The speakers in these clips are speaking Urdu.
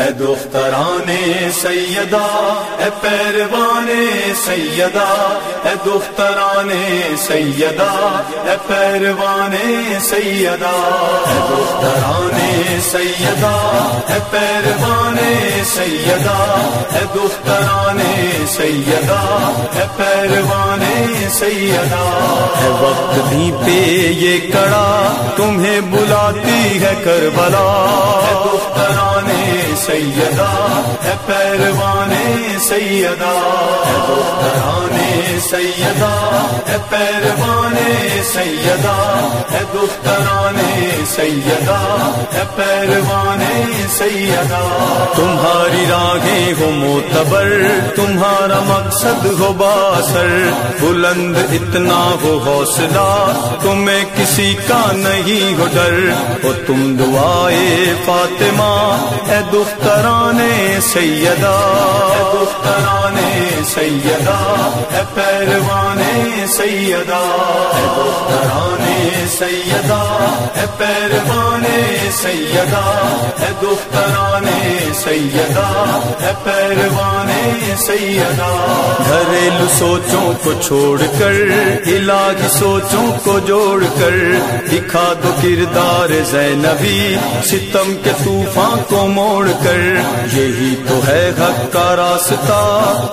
اے دختران سیدہ، اے پیروان سیدہ، اے دختران سیدہ، اے پیروان سیدہ۔ اے دختران سیدہ، اے پیروان سیدہ، اے دختران سیدہ، اے پیروان سیدہ۔ اے وقت بھی پہ یہ کڑا تمہیں بلاتی ہے کربلا۔ اے دختران سیدہ ہے پیروان سیدہ۔ ہے دختران سیدہ ہے پیروان سیدہ۔ ہے دختران سیدہ ہے پیروان سیدہ۔ تمہاری راگیں ہو معتبر، تمہارا مقصد ہو باسر بلند اتنا ہو حوصلہ، تمہیں کسی کا نہیں ہو ڈر۔ ہو تم دعائے فاطمہ اے دختران سیدہ اے دختران سیدہ۔ اے پیروان سیدہ اے دختران سیدہ اے پیروان سیدہ اے دختران سیدہ اے پیروان سیدہ۔ گھریلو سوچوں کو چھوڑ کر الہی سوچوں کو جوڑ کر، دکھا دو کردار زینبی، ستم کے طوفان کو موڑ کر۔ یہی تو ہے حق کا راستہ،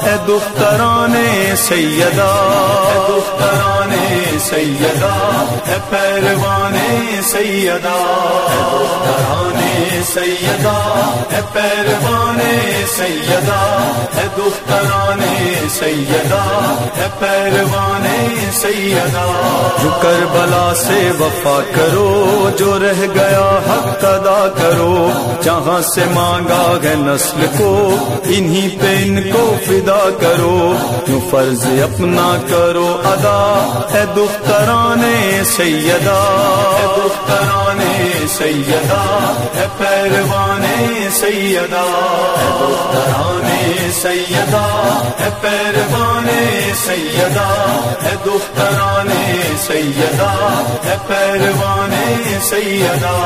اے دختران سیدہ اے دختران سیدہ ہے پیروان سیدہ اے دختران سیدہ، اے پیروان سیدہ، اے دختران سیدہ، اے پیروان سیدہ۔ جو کربلا سے وفا کرو، جو رہ گیا حق ادا کرو، جہاں سے مانگا ہے نسل کو، انہی پہ ان کو فدا کرو۔ جو فرض اپنا کرو ادا، اے دختران سیدہ۔ اے دختران سیدا ہے پیروان سیدا ہے دختران سیدا ہے پیروان سیدہ ہے دختران سیدا ہے پیروان سیدہ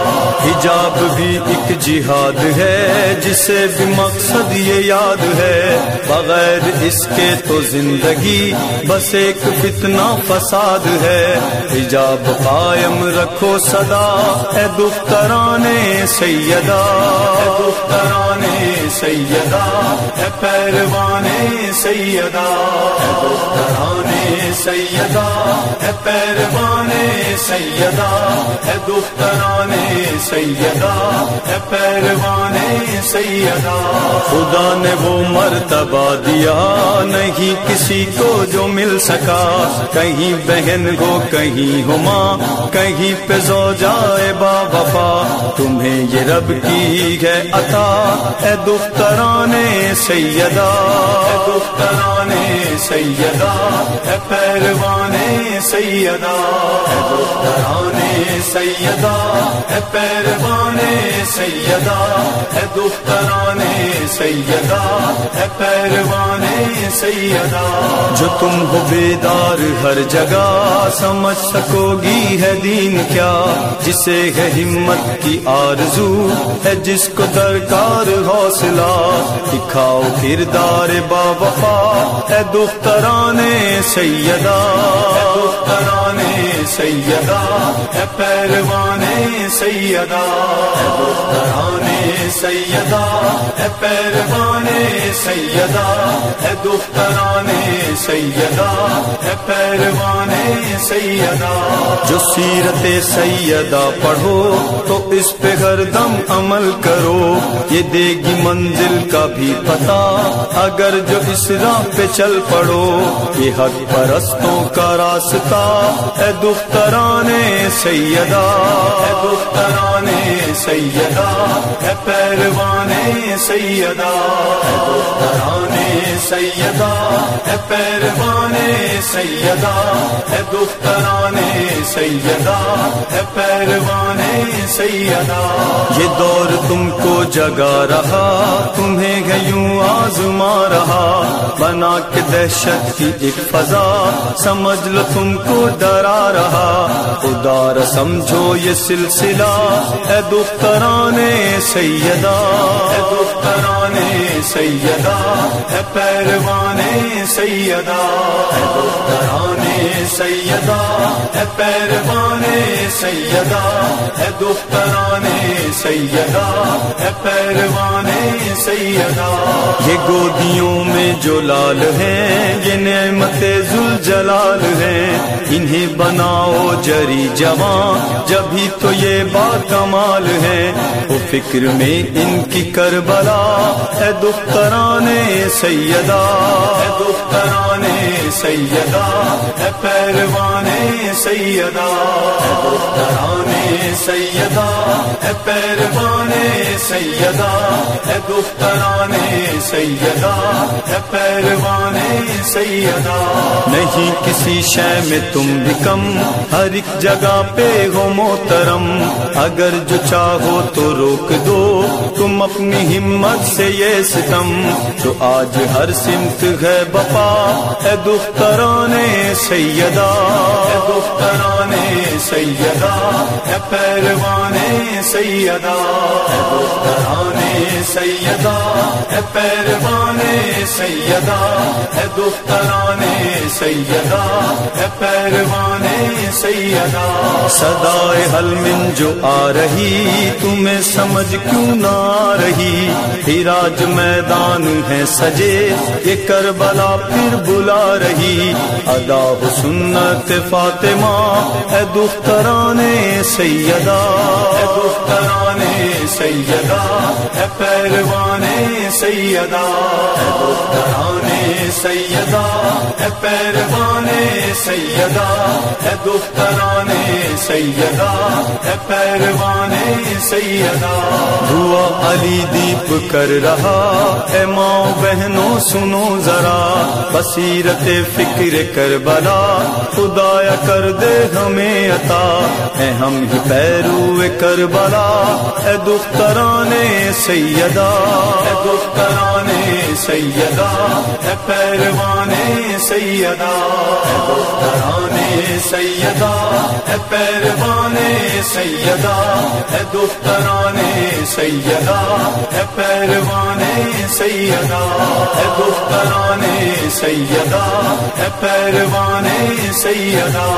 حجاب بھی ایک جہاد ہے، جسے بھی مقصد یہ یاد ہے۔ بغیر اس کے تو زندگی بس ایک فتنہ فساد ہے۔ حجاب قائم رکھو صدا، اے دختران سیدہ۔ اے دختران سیدہ، اے پیروان سیدہ۔ اے دختران سیدہ، اے پیروان سیدہ۔ اے دختران سیدہ اے پیروان سیدہ۔ خدا نے وہ مرتبہ دیا، نہیں کسی کو جو مل سکا۔ کہیں بہن ہو، کہیں ہو ماں کہیں پہ زو جائے با وفا۔ تمہیں یہ رب کی ہے عطا۔ اے دختران سیدہ، اے دختران سیدہ، اے پیروان سیدہ۔ اے دختران سیدہ، اے پیروان سیدہ، اے دختران سیدہ، اے پیروان سیدہ۔ جو تم ہو بیدار ہر جگہ، سمجھ سکو گی ہے دین کیا۔ جسے ہے ہمت کی آرزو، ہے جس کو درکار حوصلہ۔ دکھاؤ کردار با وفا اے دختران سیدہ۔ اے دختران سیدہ، اے پیروان سیدہ اے دختران سیدہ، اے پیروان سیدہ، اے دختران سیدہ، اے پیروان سیدہ۔ جو سیرت سیدہ پڑھو تو اس پہ ہر دم عمل کرو، یہ دے گی منزل کا بھی پتا اگر جو اس راہ پہ چل پڑو، یہ حق پرستوں کا راستہ۔ اے دختران سیدہ اے دختران سیدہ اے پیروان سیدہ۔ اے دختران سیدہ اے پیروان سیدہ۔ اے دختران سیدہ اے پیروان سیدہ۔ یہ دور تم کو جگا رہا تمہیں گیوں آزما رہا۔ بنا کے دہشت کی ایک فضا سمجھ لو تم کو ڈرا رہا۔ ادار سمجھو یہ سلسلہ، اے دختران سیدہ۔ اے دختران سیدہ ہے پیروان سیدہ۔ ہے دختران سیدہ ہے پیروان سیدہ۔ ہے دختران سیدہ ہے پیروان سیدہ۔ یہ گودیوں میں جو لال ہیں، یہ نعمت ذل جلال ہیں۔ انہیں بناؤ جری جوان جبھی تو یہ با کمال ہے، وہ فکر میں ان کی کربلا۔ ہے دختران سیدہ ہے دختران سیدہ ہے پیروان سیدہ۔ ہے دختران سیدہ ہے پیروان سیدہ۔ ہے دختران سیدہ ہے پیروان سیدہ۔ نہیں کسی شے میں تم بھی کم۔ ہر ایک جگہ پہ ہو محترم۔ اگر جو چاہو تو روک دو۔ تم اپنی ہمت سے یہ ستم۔ تو آج ہر سمت ہے بپا۔ اے دختران سیدہ۔ اے دختران سیدہ۔ اے پیروان سیدہ۔ اے دختران سیدہ۔ اے پیروان سیدہ۔ اے دختران سیدہ اے پیروان سیدہ۔ صدائے حل من جو آ رہی، تمہیں سمجھ کیوں نہ رہی؟ پھر آج میدان ہے سجے، یہ کربلا پھر بلا رہی۔ ادا سنت فاطمہ اے دختران سیدہ۔ اے دختران سیدہ اے پیروان سیدہ۔ اے دختران سیدہ، اے پیروان سیدہ، اے دختران سیدہ، اے پیروان سیدہ۔ دعا علی دیپ کر رہا، اے ماں بہنوں سنو ذرا، بصیرت فکر کر بلا خدایا کر دے ہمیں عطا۔ اے ہم ہی پیرو کر بلا اے دختران سیدہ، اے دختران سیدہ، اے پیروان سیدہ سیدا دختران سیدہ ہے پیروان سیدہ ہے دختران سیدہ ہے پیروان سیدا ہے دختران سیدا ہے پیروان سیدا